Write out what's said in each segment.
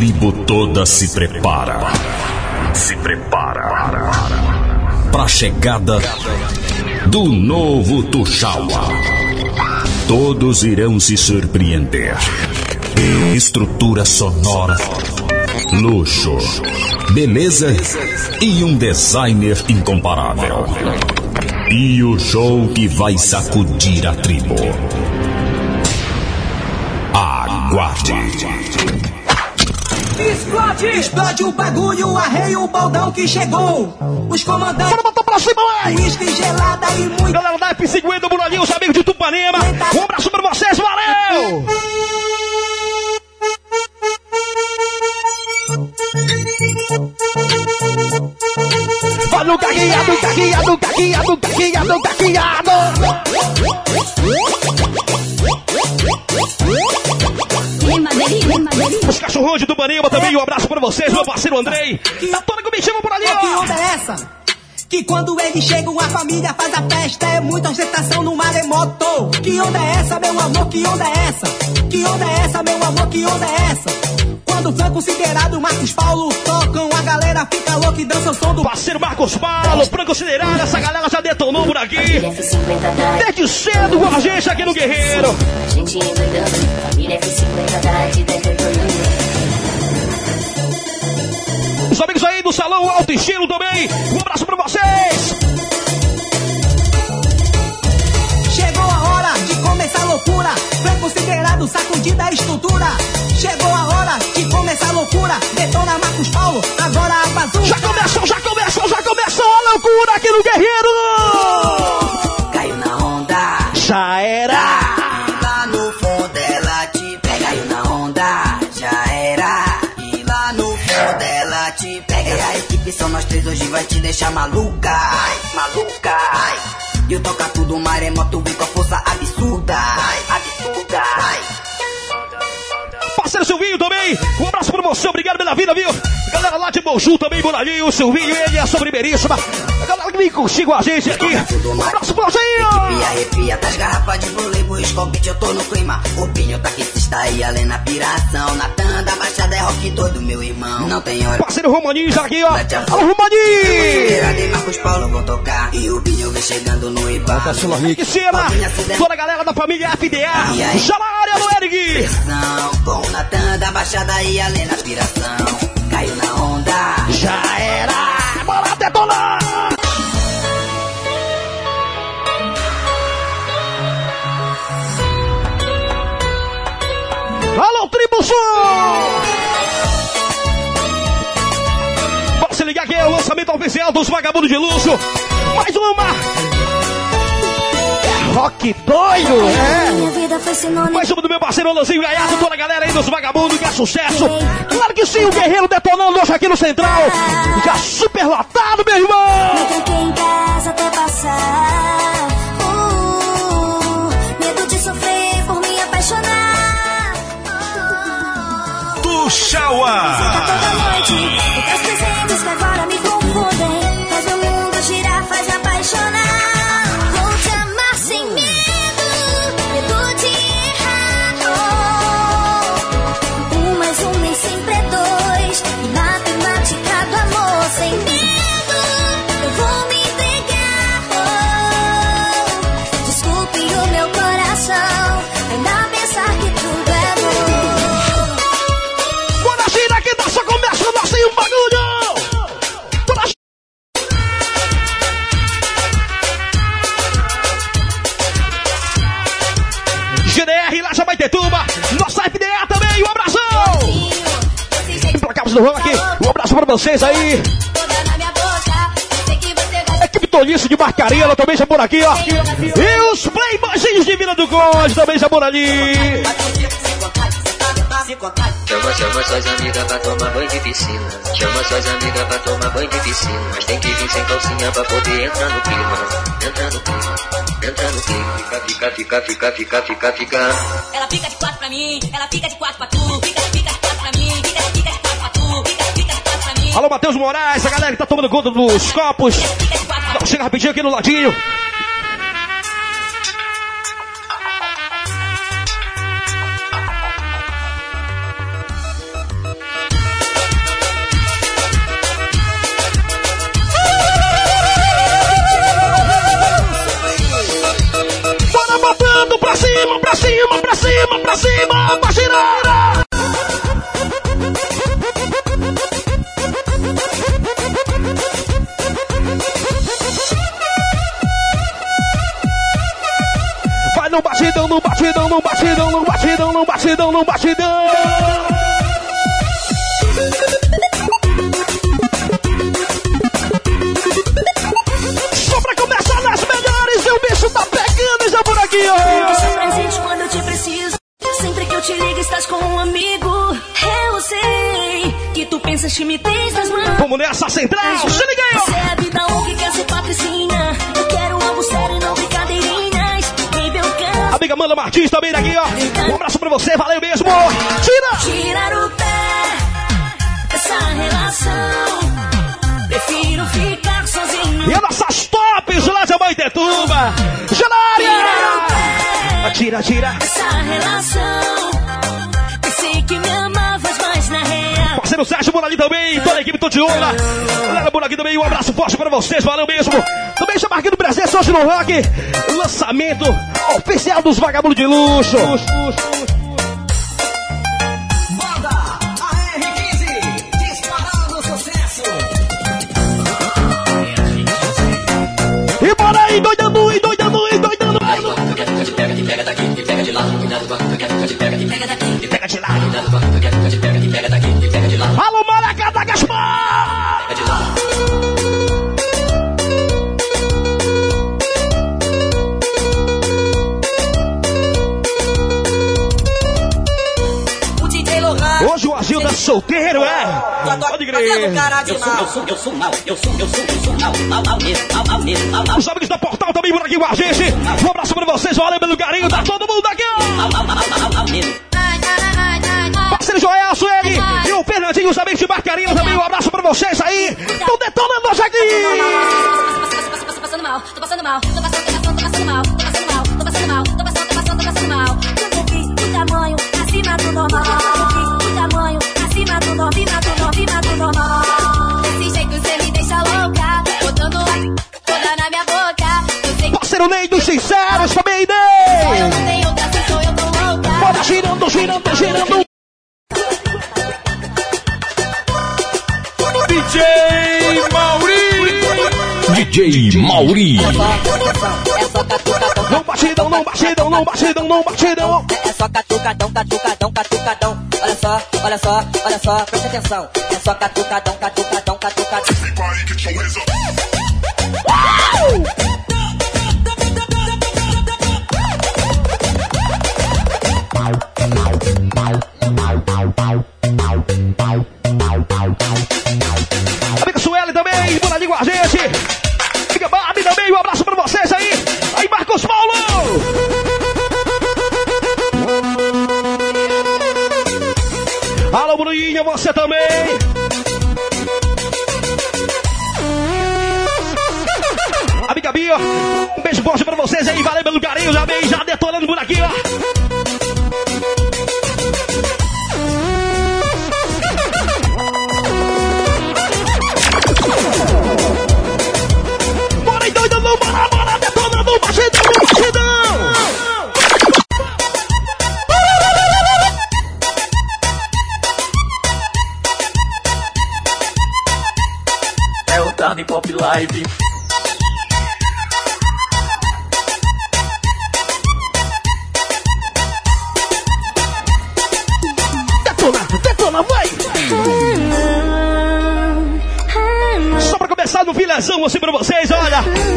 tribo toda se prepara. Se prepara para a chegada do novo Tuxaua. Todos irão se surpreender. Estrutura sonora, luxo, beleza e um designer incomparável. E o show que vai sacudir a tribo. Aguarde. Explode! Explode o bagulho, arrei o baldão que chegou. Os comandantes. Bora botar pra cima, vai! Whisky gelada e muito. Galera da F50 Bruninho, os amigos de Tupanema. Um abraço pra vocês, valeu! Olha o gagueado, gagueado, gagueado, gagueado, gagueado. Os cachorrões de Tupanema também, um abraço pra vocês, meu parceiro Andrei. Tá toda comitiva por ali, Que ó. onda é essa? Que quando eles chegam, a família faz a festa. É muita ostentação no maremoto. Que onda é essa, meu amor? Que onda é essa? Que onda é essa, meu amor? Que onda é essa? Quando Franco considerado Marcos Paulo tocam, a galera fica louca e dança o som do. Parceiro Marcos Paulo, Franco Cinerado, essa galera já detonou por aqui. F50 da Desde cedo com a gente aqui no Guerreiro. A gente endoidando. Família F50 da arquitetura. Os amigos aí do Salão Alto Estilo também. Um abraço pra vocês. Chegou a hora de começar a loucura. Franco considerado sacudida a estrutura. Chegou a hora de começar a loucura. Detona Marcos Paulo, agora a bazuca. Já começou, já começou, já começou a loucura aqui no Guerreiro. Hoje vai te deixar maluca. Ai, maluca. Ai. E eu toca tudo, maremoto vem com a força absurda. Ai, absurda. Ai. Parceiro Silvinho também. Um abraço pra você, obrigado pela vida, viu? Galera lá de Bonju também, Bonalinho, o Silvinho, ele é sobremeríssima. A galera que vem com a gente aqui. Um abraço pra você, ó. arrepia das garrafas de voleibol, escobite, eu tô no clima. O pinho tá que se está aí além na piração. Na tanda, baixada é rock todo, meu irmão. Não tem hora. Parceiro Romaninho já aqui, ó. Alô, Romaninho. E Marcos Paulo vão tocar. E o Pinho vem chegando no. Que cena. Toda a galera da família FDA. E aí? Já na área do Eric. Com o Natan da Baixada e além na piração. Caiu na onda. Já era. Bora detonar. Sul! Bora se ligar que é o lançamento oficial dos Vagabundos de Luxo. Mais uma! É rock doido, é! Mais uma do meu parceiro Alanzinho Gaiato, toda a galera aí dos Vagabundos, que é sucesso! Claro que sim, o Guerreiro detonando hoje aqui no Central! Já super lotado, meu Me irmão! tranquei em casa até passar. Uh, vocês aí! Equipe Tolice de Marcarina também já por aqui, ó! E os playboyzinhos de Vila do Conde também já por ali! Chama, chama suas amigas pra tomar banho de piscina. Chama suas amigas pra tomar banho de piscina. Mas tem que vir sem calcinha pra poder entrar no clima. Entrar no clima, entrar no clima. Fica, fica, fica, fica, fica, fica, fica. Ela fica de quatro pra mim, ela fica de quatro pra tu, fica, fica de Alô, Matheus Moraes, a galera que tá tomando conta dos copos. Tá Chega rapidinho aqui no ladinho. Bora botando pra cima, pra cima, pra cima, pra cima, pra girar. Batidão, no batidão, no batidão, no batidão, no batidão, no batidão. Só pra começar nas melhores, e o bicho tá pegando já por aqui, ó. presente quando eu te preciso. Sempre que eu te ligo, estás com um amigo. Eu sei que tu pensas que me tens nas mãos. Vamos nessa central, se liga aí, ó. Martins também aqui, ó. Um abraço pra você, valeu mesmo. Tira! tirar o pé dessa relação. Prefiro ficar sozinho. E as nossas tops lá de Amaitetuba. Genária! Tira, tira. Essa relação. Pensei que me amavas, mas na real. Parceiro Sérgio por ali também, toda a equipe, tô de olho. Aqui também, um abraço forte pra vocês, valeu mesmo. Também já marquei no presença hoje no rock. Lançamento oficial dos vagabundos de luxo. Banda AR15, disparando sucesso. E bora aí, doidando, e doidando, e doidando. Pega de lá. Alô, solteiro, é? Pode crer. Eu sou, mal. eu sou, eu sou mal, eu sou, eu sou, eu sou mal, mal, mal mesmo, mal, mal mesmo, mal, mal, Os amigos da Portal também por aqui com a gente. Um abraço pra vocês, valeu pelo carinho, tá todo mundo aqui, ó. mal, mal, mal, mal, mal mesmo. Parceiro Joelso, ele e o Fernandinho também de Barcarinha também. Um abraço pra vocês aí. Tô detonando hoje aqui. Tô passando mal, tô passando mal, tô passando, tô passando, tô passando mal, tô passando mal, tô passando mal, tô passando, tô passando, tô passando mal. Eu vi o tamanho acima do normal. Parceiro Ney dos Sinceros também, eu Ney. Bora girando, girando, girando. DJ Mauri. DJ Mauri. É só catucadão, Não batidão, não batidão, não batidão, não batidão. é só catucadão, catucadão, catucadão. Olha só, olha só, olha só, presta atenção. É só catucadão, catucadão, catucadão. Amiga Bia, um beijo forte pra vocês aí. Valeu pelo carinho, já bem, já detonando por aqui, ó. Bora vocês,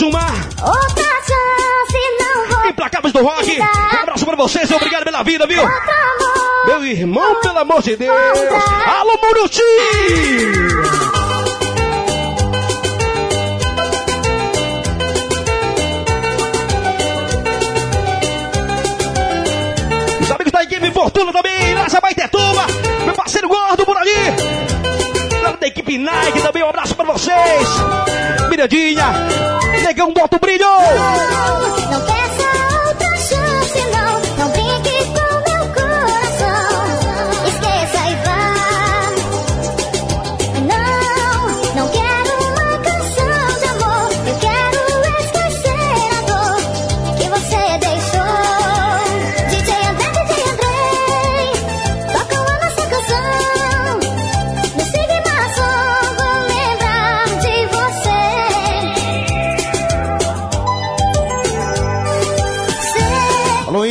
mais uma. Outra chance não vou Implacáveis do Rock. Um abraço pra vocês, obrigado pela vida, viu? Meu irmão, pelo amor de Deus. Alô, Muruti! Os amigos da equipe Fortuna também, Laça Baitetuba, meu parceiro gordo por ali. Da equipe Nike também, um abraço vocês. Mirandinha, negão do alto brilho. Não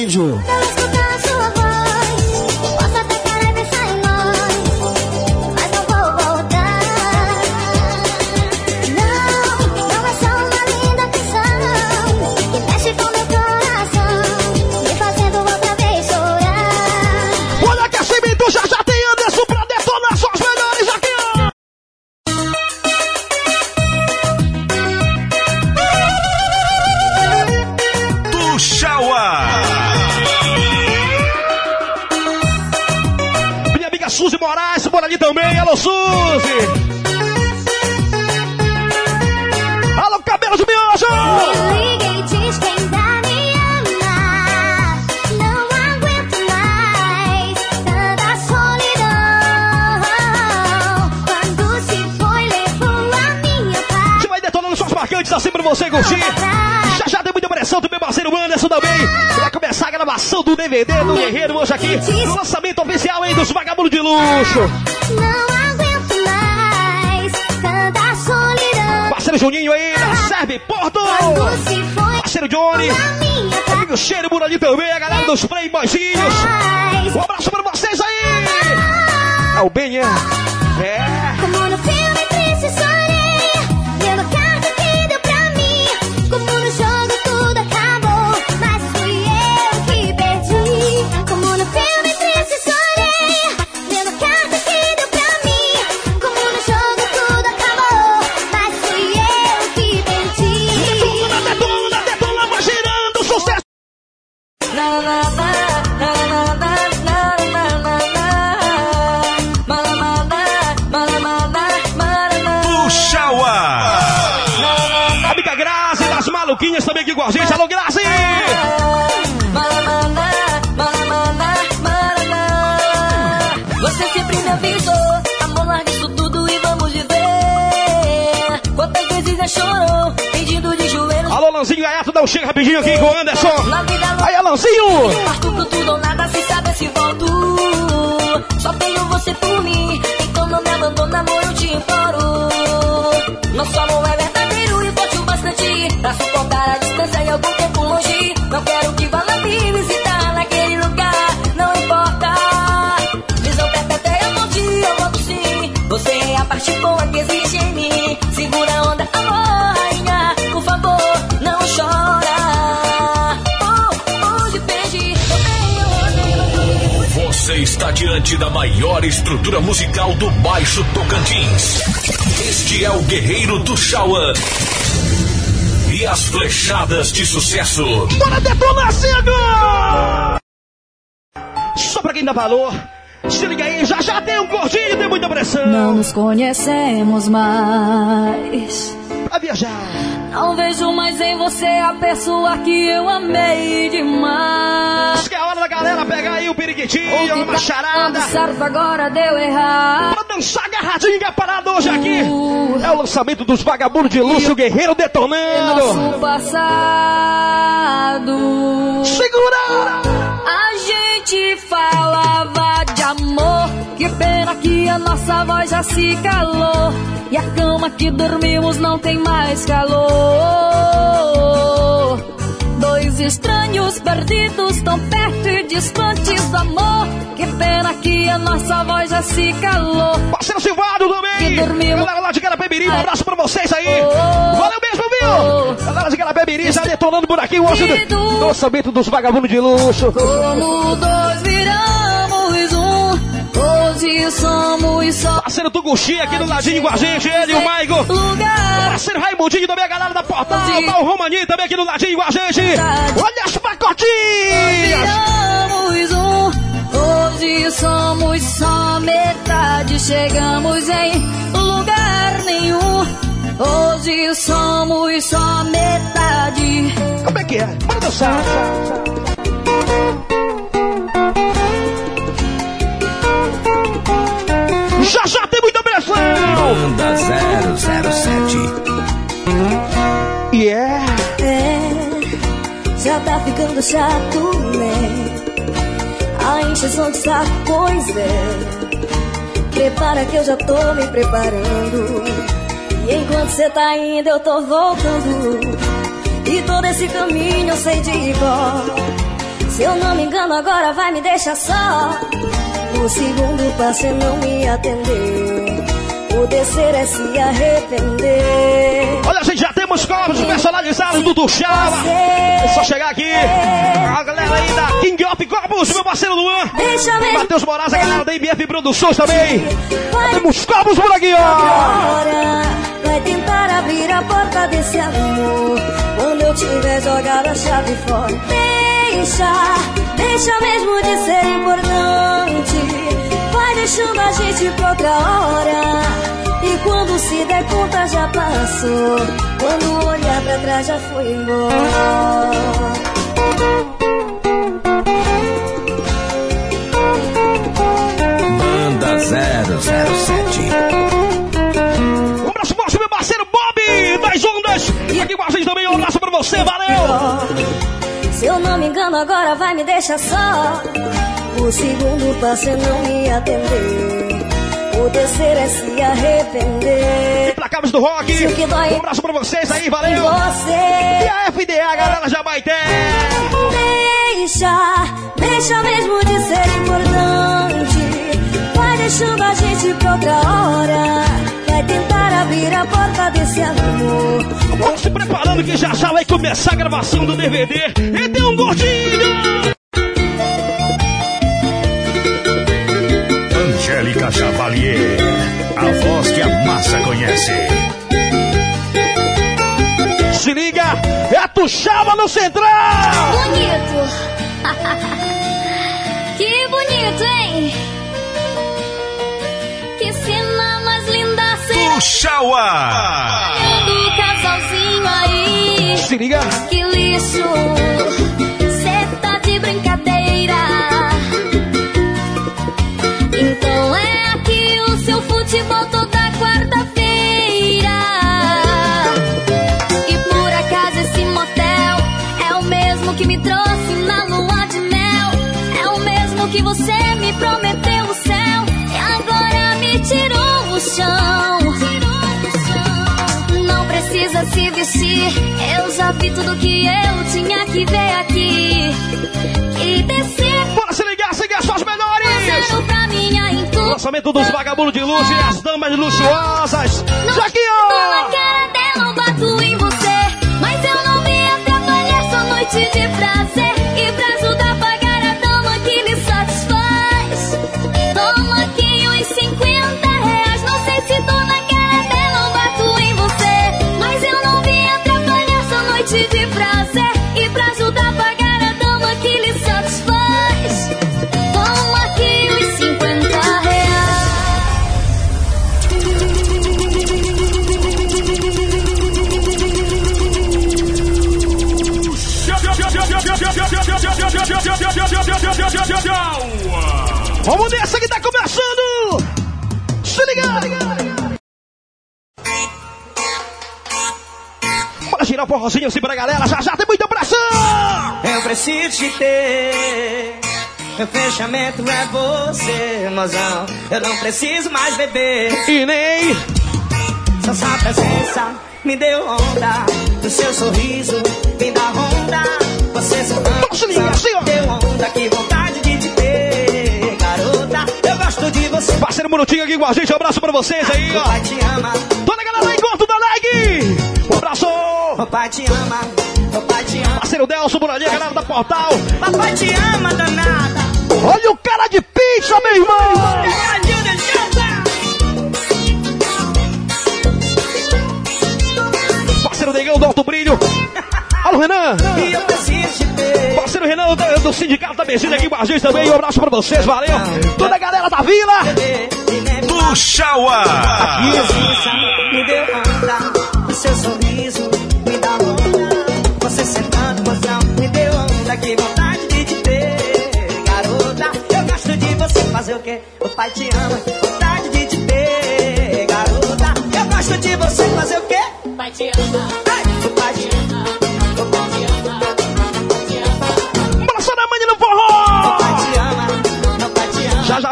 Sei gravação do Guerreiro hoje aqui. No lançamento oficial aí dos Vagabundos de Luxo. Não aguento mais tanta solidão. Parceiro Juninho aí, da Serve Porto. Parceiro Johnny. Amigo Cheiro por ali também, a galera dos Playboyzinhos. Um abraço pra vocês aí. É o Benha. É. Gaiato, dá um chega rapidinho aqui com o Anderson. Aí, Alanzinho! Parto pro tudo ou nada sem saber se volto. Só tenho você por mim, então não me abandona, amor, eu te imploro. Diante da maior estrutura musical do Baixo Tocantins. Este é o Guerreiro Tuxaua. E as flechadas de sucesso. Bora detonar cedo! Só pra quem dá valor, se liga aí, já já tem um gordinho, tem muita pressão. Não nos conhecemos mais. Viajar. Não vejo mais em você a pessoa que eu amei demais. Acho que é hora da galera pegar aí o periquitinho, uma Tudo charada. certo, agora deu errado. Pra dançar agarradinho, é parado hoje aqui. É o lançamento dos vagabundos de luxo, Guerreiro detonando. Nosso passado. Segura! A gente falava de amor. Que pena que a nossa voz já se calou. Cama que dormimos não tem mais calor. Dois estranhos perdidos, tão perto e distantes do amor. Que pena que a nossa voz já se calou. Parceiro Silvado também. Dormiu. Galera lá de Garapebiri, um abraço pra vocês aí. Oh. Valeu mesmo, viu? Oh. Galera de Garapebiri, já detonando por aqui hoje E do dos vagabundos de luxo. Como dois viramos hoje somos só. Parceiro Tuguxi aqui do ladinho com a gente, ele e o Maigo. Lugar. Parceiro Raimundinho também, a galera da Portal, tá o Romaninho também aqui do ladinho com a gente. Olha as pacotinhas! Viramos um, hoje somos só metade. Chegamos em lugar nenhum. Hoje somos só metade. Como é que é? Bora dançar. Já já tem muita pressão! Banda 007. E é. É, já tá ficando chato, né? A encheção de saco, pois é. Prepara que eu já tô me preparando. E enquanto cê tá indo, eu tô voltando. E todo esse caminho eu sei de cor. Se eu não me engano, agora vai me deixar só. No segundo passo é não me atender. O descer é se arrepender. Olha, gente, já temos copos personalizados do Duchala. É só chegar aqui. A galera aí da King of Copos, meu parceiro Luan. Matheus Moraes, a galera da IBF Produções também. Temos copos por aqui, ó. Agora vai tentar abrir a porta desse amor. Quando eu tiver jogado a chave fora, deixa, deixa mesmo de ser importante. Vai deixando a gente pra outra hora. E quando se der conta já passou. Quando olhar pra trás já foi embora. Banda 007. Um abraço forte, meu parceiro Bob das Ondas. Aqui com a gente também, um abraço pra você, valeu. Se eu não me engano, agora vai me deixar só. O segundo passo é não me atender. O terceiro é se arrepender. Implacáveis do Rock. Um abraço pra vocês aí, E valeu. E você a FDA, galera Jabaité. deixa, deixa mesmo de ser importante. Vai deixando a gente pra outra hora. Vai tentar abrir a porta desse amor. Vamos se preparando que já já vai começar a gravação do DVD. E tem um gordinho. Angélica Chavalier. A voz que a massa conhece. Se liga, é a Tuxaba no Central. Bonito! que bonito, hein? Será Puxaua. do casalzinho aí. Se liga. Que lixo! Cê tá de brincadeira. Então é aqui o seu futebol toda quarta-feira. E por acaso esse motel é o mesmo que me trouxe na lua de mel. É o mesmo que você me prometeu o céu. E agora me tirou o chão. Vestir. Eu já vi tudo que eu tinha que ver aqui. E descer Bora se ligar, se ligar suas intuição. Lançamento dos vagabundos de luxo e as damas luxuosas. Já aqui, Tô na ó. cara dela, eu Vamos nessa que tá começando. Se liga. Bora girar o forrozinho assim pra galera. Já já tem muita pressão. Eu preciso te ter. Meu fechamento é você, mozão. Eu não preciso mais beber. E nem Só sua presença me deu onda. Do seu sorriso me dá onda. Você sentando Posso ligar assim, ó. Deu onda, que vontade Parceiro Minutinho aqui com a gente, um abraço pra vocês aí, ó. pai te ama, Toda a galera aí, gordo da leg! Um abraço! o pai te ama, o pai te ama. Parceiro Delson por ali, a galera da Portal. Papai te ama, danada. Olha o cara de pizza, meu irmão! Pegadinha de janta. Parceiro Negão do Alto Brilho. Alô, Renan! E eu do, do Sindicato da Benzina aqui com a gente também. Um abraço pra vocês, valeu! Toda a galera da vila! Tuxaua. presença me deu onda. O seu sorriso me dá onda. Você sentando, mozão, me deu onda. Que vontade de te ter, garota. Eu gosto de você fazer o quê? O pai te ama, vontade de te ter, garota. Eu gosto de você fazer o quê? Pai te ama, Ai, o pai te ama,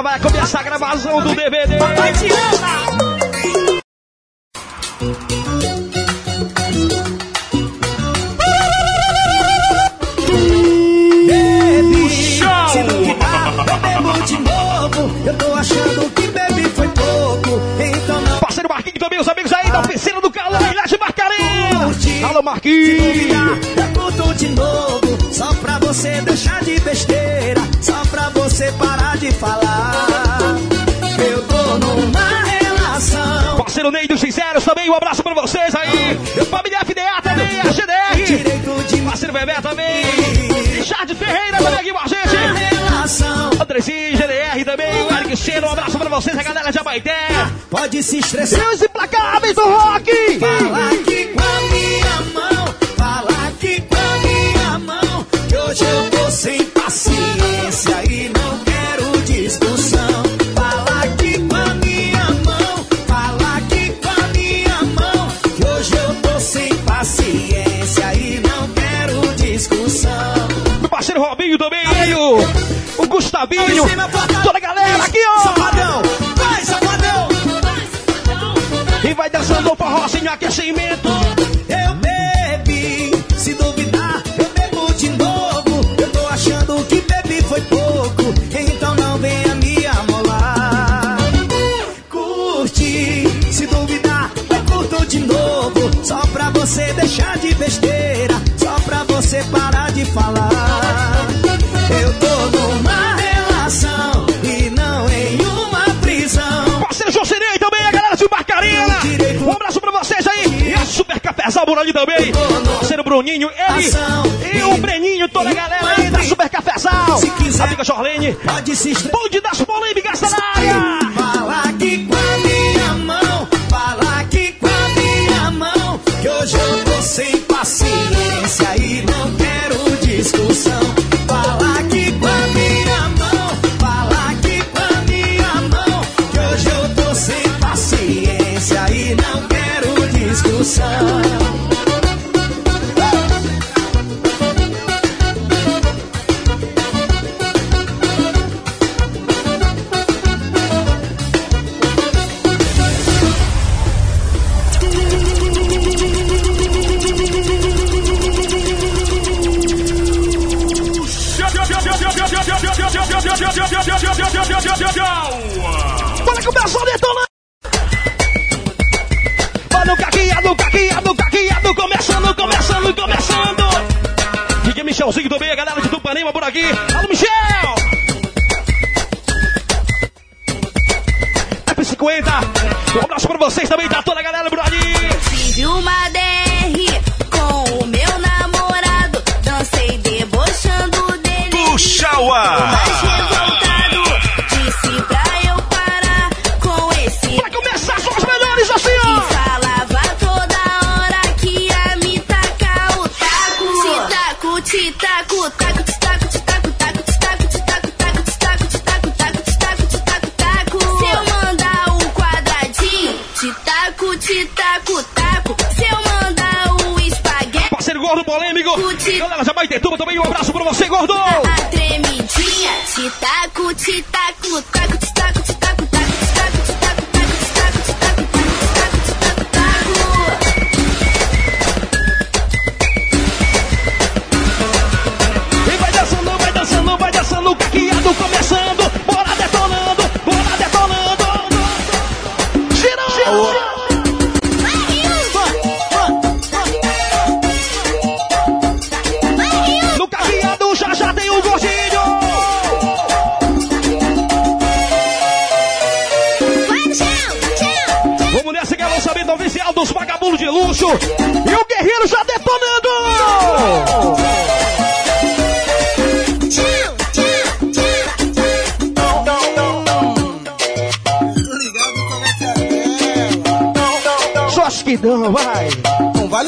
vai começar a gravação do DVD. O pai te. Alô, Se Marquinhos. duvidar, curto de novo. Só pra você deixar de besteira. Só pra você parar de falar. Eu tô numa relação. Parceiro Ney dos Sinceros também, um abraço pra vocês aí. Família FDA também, a GDR. Direito de Parceiro Bebé também. Richard Ferreira também aqui com a uma gente. relação. Andrezinho, GDR também, o Eric Ceno, um abraço pra vocês, a galera de Abaité. Pode se estressar. Seus implacáveis do rock. Fala Toda a galera aqui, ó. Safadão, vai, safadão. E vai dançando o forró sem aquecimento. Eu bebi, se duvidar, eu bebo de novo. Eu tô achando que bebi foi pouco, então não venha me amolar. Curte, se duvidar, eu curto de novo. Só pra você deixar de besteira, só pra você parar Ali também. Parceiro Bruninho, ele e o Breninho, toda a galera aí da Super Cafezal. Amiga Jorlene. Pode se. Bonde das polêmicas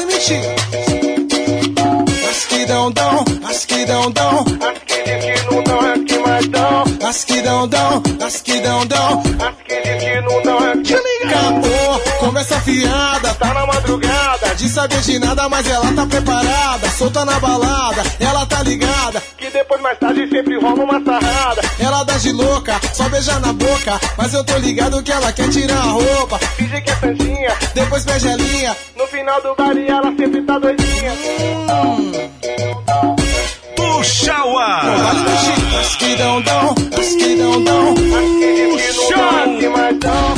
Mentir. As que dão, dão, as que dão, dão. As que diz que não dão, é que mais dão. As que dão, dão, as que dão, dão. As que diz que não dão, é que Acabou, conversa fiada, tá na madrugada. De saber de nada, mas ela tá preparada. Solta na balada, numa sarrada. Ela dá de louca, só beijar na boca. Mas eu tô ligado que ela quer tirar a roupa. Finge que é santinha, depois beija a linha. No final do baile ela sempre tá doidinha. Hum. Puxa o ar! No dão do Chico, asquidão, dão, asquidão, dão.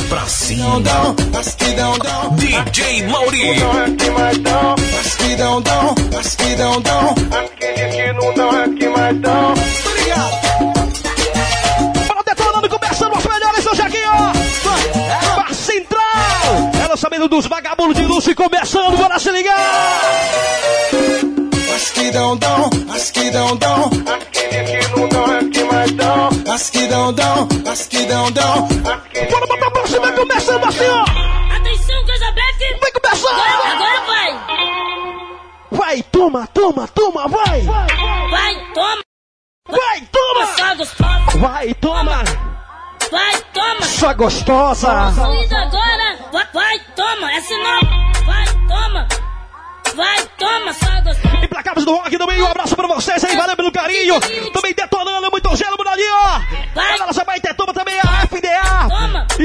Pra cima, DJ Mauri. Asquidão, dão, asquidão, dão. Asquidão, dão, asquidão, dão. Bora detonando, começando as melhores hoje aqui, ó. Bar Central. É lançamento dos vagabundos de luxo e começando, bora se ligar. As que dão, dão, as que dão, dão. As que não dão, as que mais dão. As que dão, dão, as que dão, dão. Bora botar pra cima, começando assim, ó. Atenção, Casabete! Vem começando. Agora vai! Vai, toma, toma, toma, vai. Vai, toma! Vai, toma. Só gostosa! Vai, toma. Vai, toma! Sua gostosa. Lindo agora! Vai, vai, toma! Essa nova! Vai, toma! Vai, toma, só gostosa! Implacáveis do rock também, um abraço pra vocês aí, valeu pelo carinho. Também detonando, muito gelo por ali, ó. Vai.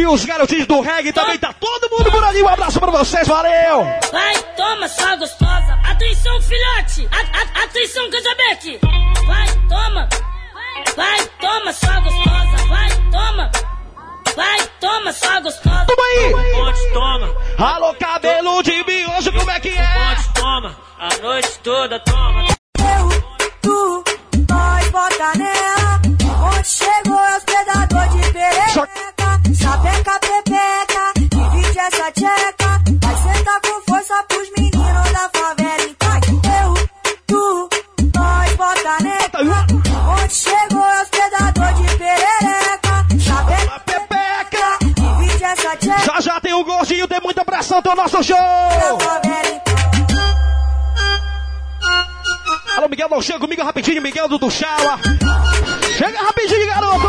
Os garotinhos do reggae também, tá todo mundo por ali. Um abraço pra vocês, valeu. Vai, toma, só gostosa! Atenção, filhote! A- a- atenção, Casabete! Vai, toma! Vai, toma, só gostosa! Vai, toma! Vai, toma, só gostosa! Toma aí. Ponte toma, Alô, cabelo de miojo, como é que é? ponte toma, a noite toda toma. Eu, tu, nós bota nela. Onde chegou é hospedador de perereca. Sapeca, pepeca, divide essa tcheca. Vai sentar com força pros meninos da favela. Então, eu, tu, nós bota nela. Onde chegou é hospedador de perereca. Sapeca, Pepeca. divide essa tcheca. Já já tem o gordinho, tem muita pressão, tem o nosso show. Alô, Miguel, não chega comigo rapidinho, Miguel do Tuxala. Chega rapidinho, garoto.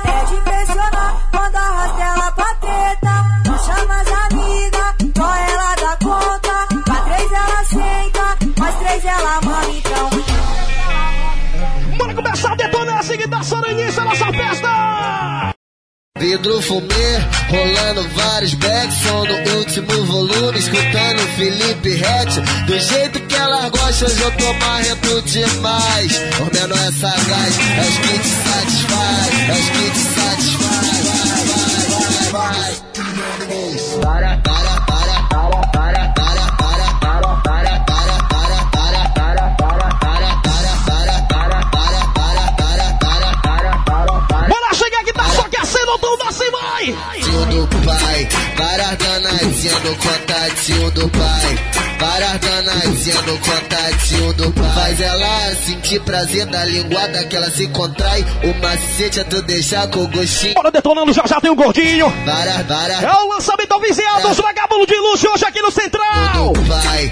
Vidro fumê, rolando vários backs, som no último volume, escutando Felipe Rett. Do jeito que ela gosta, hoje eu tô marrento demais. O menor é sagaz, é os que te satisfaz, é os que te satisfaz. Vai, vai, vai, vai. Danadinha no contatinho do pai. Para danadinha no contatinho do pai. Faz ela sentir prazer na linguada que ela se contrai. O macete é tu deixar com gostinho. Bora detonando, já já tem o gordinho. Para, para. É o lançamento oficial dos vagabundos de luxo hoje aqui no Central. do pai,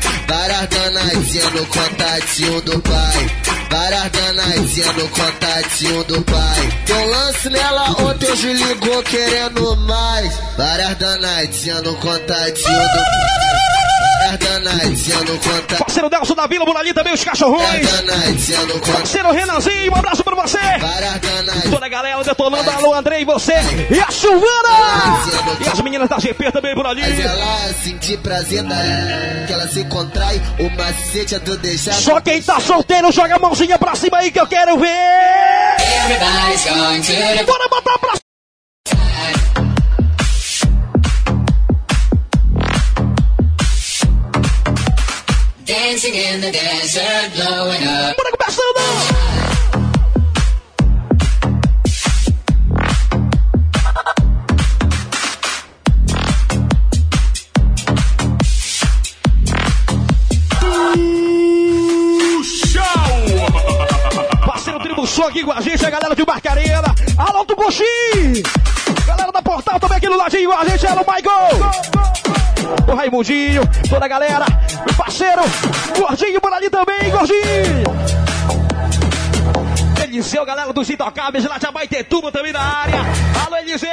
para danadinha no contatinho do pai. Para danadinha no contatinho do pai. Teu lance nela ontem hoje ligou querendo mais. Para danadinha no contatinho do pai. Parceiro Nelson da Vila por ali também, os cachorrões. Parceiro Renanzinho, um abraço pra você. Toda a galera detonando, alô André e você. E a Silvana. E as meninas da GP também por ali. Ela sentir prazer na que ela se contrai. O macete é tu deixar. Só quem tá solteiro joga a mãozinha pra cima aí que eu quero ver. Everybody's going to the Bora botar pra dancing in the desert, blowing up. Bora começando! Show aqui com a gente, a galera de Barcarena. Alô, Tucuxi! Galera da Portal também aqui no ladinho a gente, alô, Michael! O Raimundinho, toda a galera, meu parceiro, Gordinho por ali também, Gordinho! Eliseu, galera dos Intocáveis, lá de Abaitetuba também na área. Alô, Eliseu!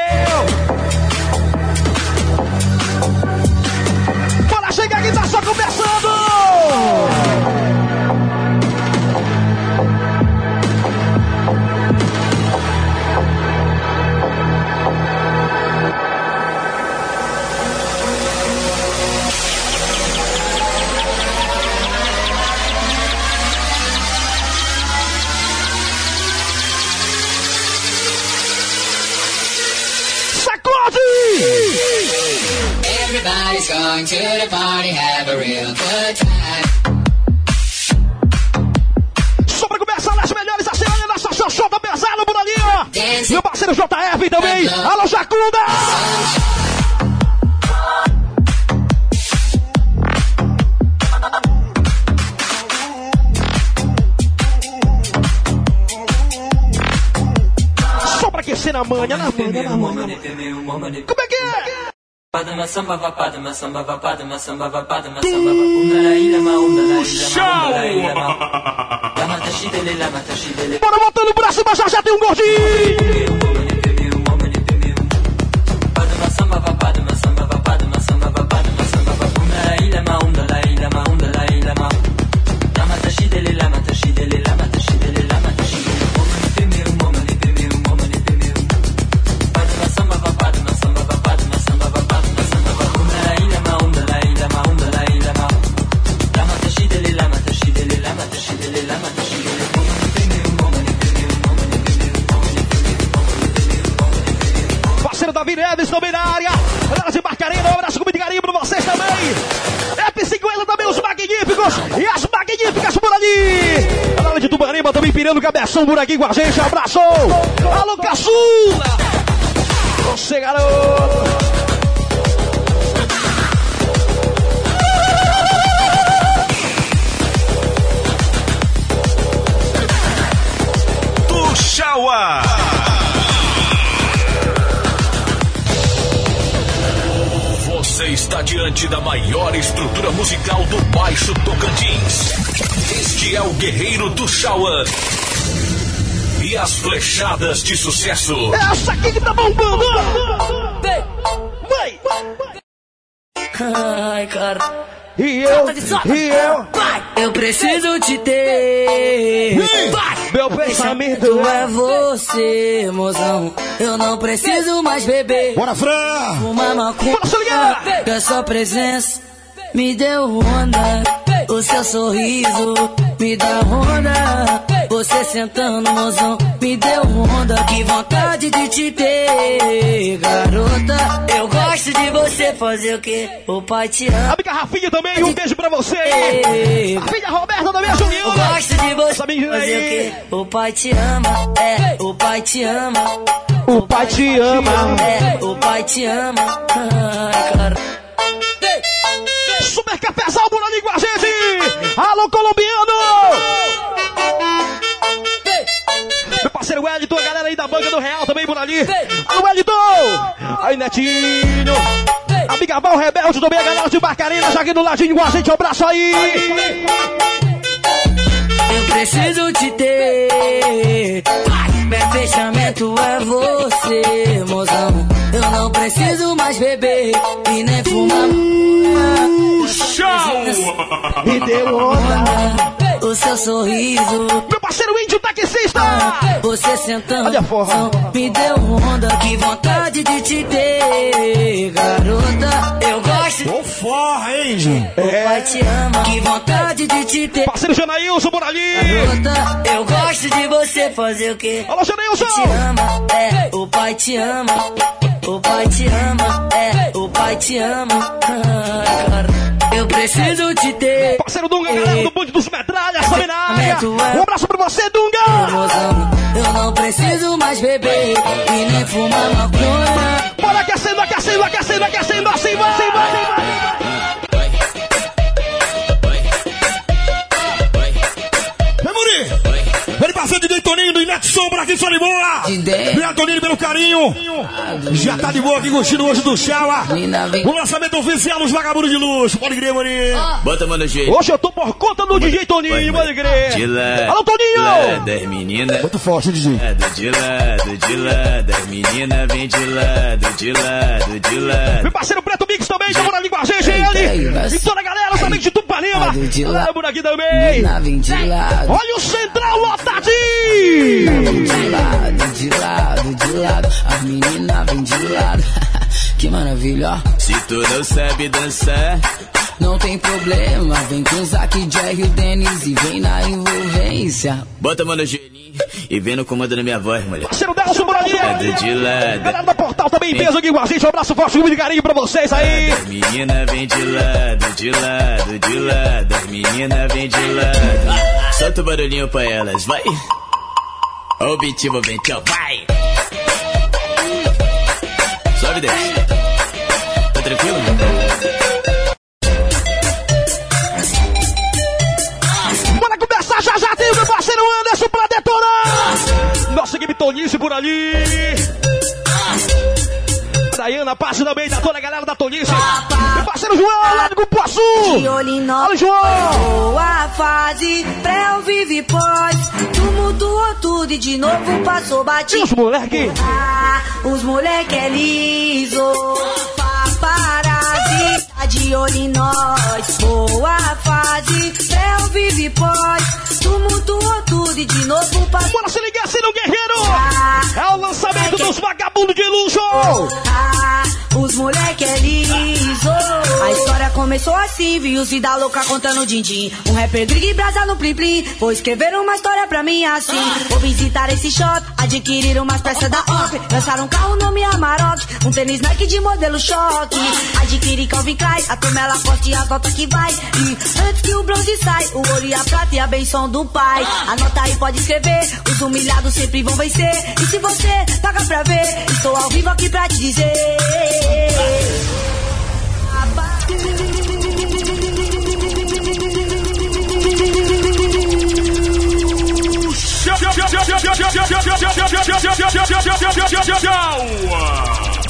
Bora chegar aqui, tá só começando! Everybody's going to the party, have a real good time. Só pra começar nas melhores, a semana xoxota pesada por ali, ó! Meu parceiro JF também! Alô, Jacunda! Só pra aquecer na manha, na manha, na manha. Que é? Padma samba va padma samba va padma samba va padma samba va undala ilama undala ilama undala ilama lama tashidele lama tashidele Bora botando o braço, mas já já tem um gordinho! Cabeção por aqui com a gente. Abraço. Alô, caçula. Você, garoto. Você está diante da maior estrutura musical do Baixo Tocantins. Este é o Guerreiro Tuxaua. E as flechadas de sucesso. Essa aqui que tá bombando. Vai. Ai, cara. E eu, e eu. Eu preciso te ter. Meu pensamento Tu é você, mozão. Eu não preciso mais beber. Bora, Fran! Fumar maconha. Que a sua presença me deu onda. O seu sorriso me dá onda. Você sentando, mozão, me deu onda. Que vontade de te ter, garota. Eu gosto de você fazer o que? O pai te ama. Amiga Rafinha também, um beijo pra você. A filha Roberta também, a Eu Juliana. gosto de você fazer o quê? O pai te ama, é, o pai te ama. O pai te ama. É, o pai te ama. Ai, cara. Super Cafezal por ali com a gente. Alô, colombiano. Meu parceiro Wellington, a galera aí da banca do Real também por ali. Alô, Wellington. Aí, Netinho. Amiga Val Rebelde também, a galera de Barcarena, já aqui do ladinho com a gente. Um abraço aí. Eu preciso te ter. Meu fechamento é você, mozão. Eu não preciso mais beber e nem fumar. Show! Me deu onda. O seu sorriso. Meu parceiro índio taxista. Você sentando. Olha a forra. Me deu onda, que vontade de te ter, garota. Eu gosto. Ô, forra, hein? É. Pai te ama, que vontade de te ter. Parceiro Janailson por ali. Garota, eu gosto de você fazer o quê? Alô, Janailson. Te ama, é, o pai te ama. O pai te ama, é, o pai te ama. Ah, eu preciso te ter. Parceiro Dunga, galera do bonde dos metralhas. Meto é. Um abraço pra você, Dunga. Eu não preciso mais beber e nem fumar maconha. Bora aquecendo, aquecendo, aquecendo, aquecendo, assim vai, assim vai, assim vai. Ineto Sombra aqui só de boa! Obrigado, Toninho, pelo carinho! Já tá de boa aqui curtindo hoje do Chaua! O lançamento oficial dos Vagabundos de Luxo! Pode crer, Muri! Bota, mano, G. Hoje eu tô por conta do DJ Toninho, pode crer. Alô, Toninho! das meninas. Muito forte, DJ! É do de lado, de lá, das meninas vem de lado, de lado, de lado. Meu parceiro Preto Mix também, tá por ali com a gente, ele. E toda a galera também de Tupanema. Galera por aqui também. vem de lado. Olha o Central lotadinho. De lado, de lado, de lado. As meninas vêm de lado. Que maravilha, ó. Se tu não sabe dançar, Não tem problema, vem com o Zac, Jerry, o Dennis e vem na envolvência. bota a mão no joelhinho e vem no comando da minha voz, mulher. Parceiro Nelson por ali. É do de lado. Galera do Portal também em peso aqui com a gente. Um abraço forte, muito carinho pra vocês aí. As meninas vem de lado, de lado, de lado. As meninas vem de lado. Solta o barulhinho pra elas, vai. Ó o beat envolvente, ó, vai. Sobe e desce. Tá tranquilo? Bora começar já já. Tem o meu parceiro Anderson pra detonar. Nossa equipe Tonice por ali. Daiana, passe também da toda a galera da Tonice. Meu parceiro João, lá do nós. Olha, João. Boa fase, pré vive pós. Tumultuou tudo e de novo passou E batido. os moleque? Ah, os moleque é liso. Paparazzi, tá de olho em nós. Boa fase, ao vive pós. Tumultuou tudo e de novo passou. Bora se ligar, sendo guerreiro. Ah, É o lançamento dos vagabundos de luxo. Ah, os moleque é liso. A história começou assim, vi os vida louca contando din-din. Um rapper grig brasa no plim plim. Vou escrever uma história pra mim assim. Vou visitar esse shop, adquirir umas peças da OP. Lançar um carro nome Amarok, um tênis Nike de modelo choque. Adquirir Calvin Klein, a turma ela posta e a volta que vai. E antes que o bronze sai, o ouro e a prata e a benção do pai. Anota aí, pode escrever. Os humilhados sempre vão vencer. E se você paga pra ver, estou ao vivo aqui pra te dizer. Tchau!